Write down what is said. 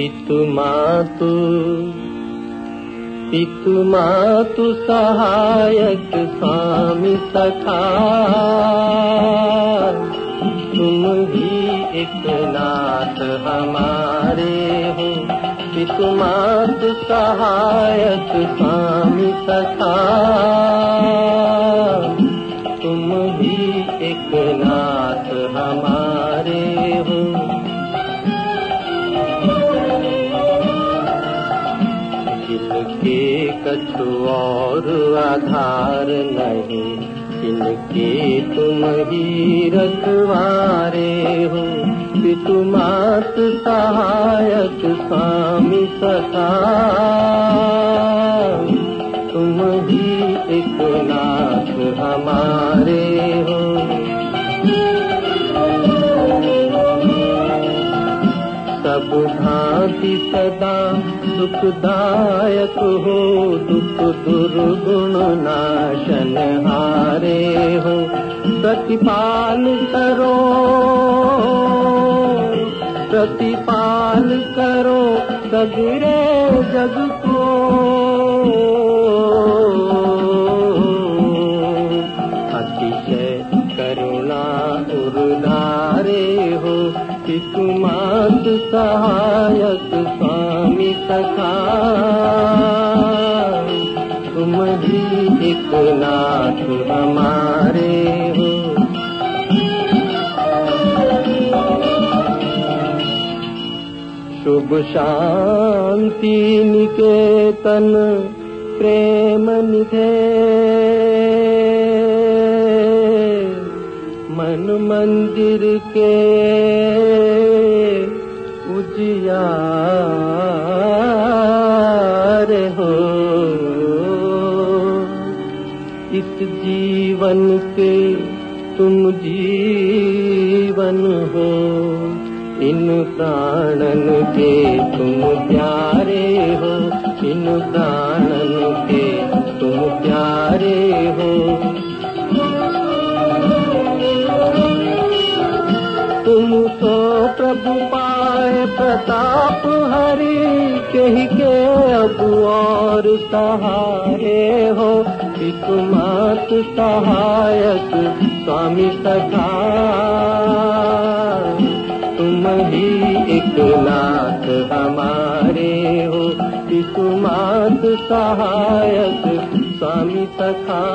पितु मातु पितु मातु सहायक स्वामी सखा। तुम ही एक नाथ हमारे हो, पितु मातु सहायक स्वामी सखा। कछु और आधार नहीं। जिनके तुम ही रखवारे हो। पितु मात सहायक स्वामी सखा। तुम ही एक नाथ हमारे हो। सब भांति सदा सुखदायक हो। दुख दुर्गुण नाशन हारे हो। प्रतिपाल करो प्रतिपाल करो सगरे जग को। अतिशय करुणा उर्धारे हो पितुमात सहायक स्वामी सखा नाथ हमारे हो शुभ शांति निकेतन प्रेम निधे मन मंदिर के उजियार हो जीवन के तुम जीवन हो। इन प्राणन के तुम प्यारे हो। इन प्राणन के तुम प्यारे हो। तुम तो प्रभु पाए प्रताप हरि कही के अब और सहारे हो। पितुमात सहायक स्वामी सखा। तुम ही एक नाथ हमारे हो। पितुमात सहायक स्वामी सखा